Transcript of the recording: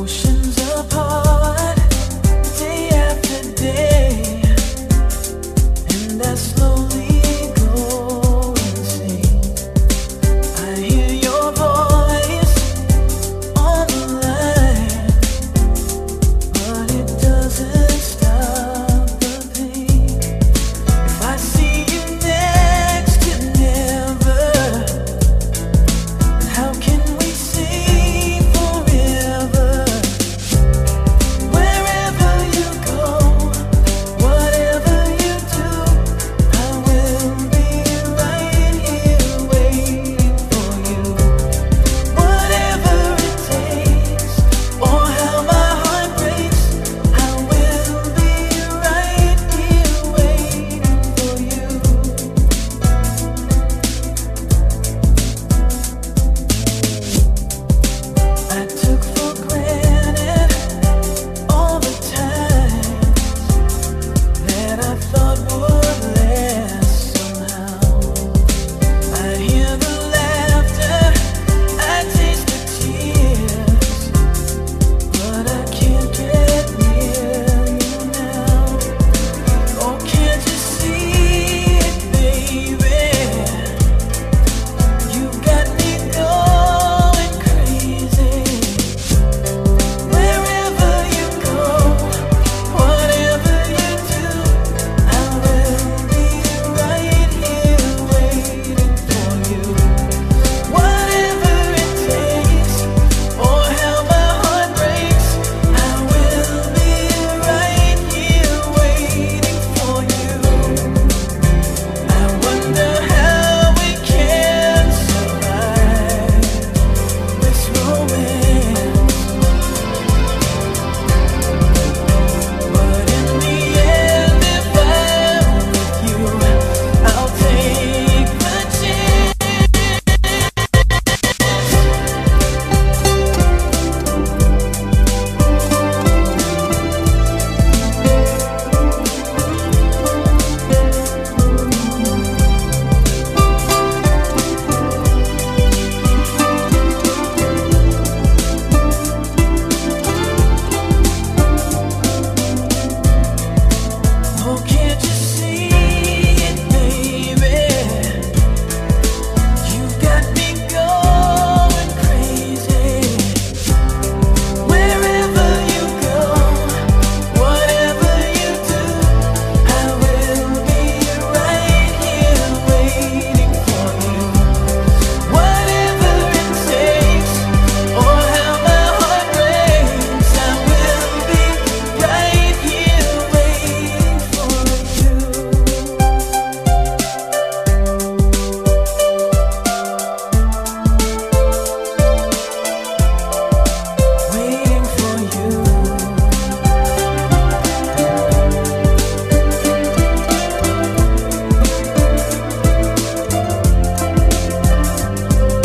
不是。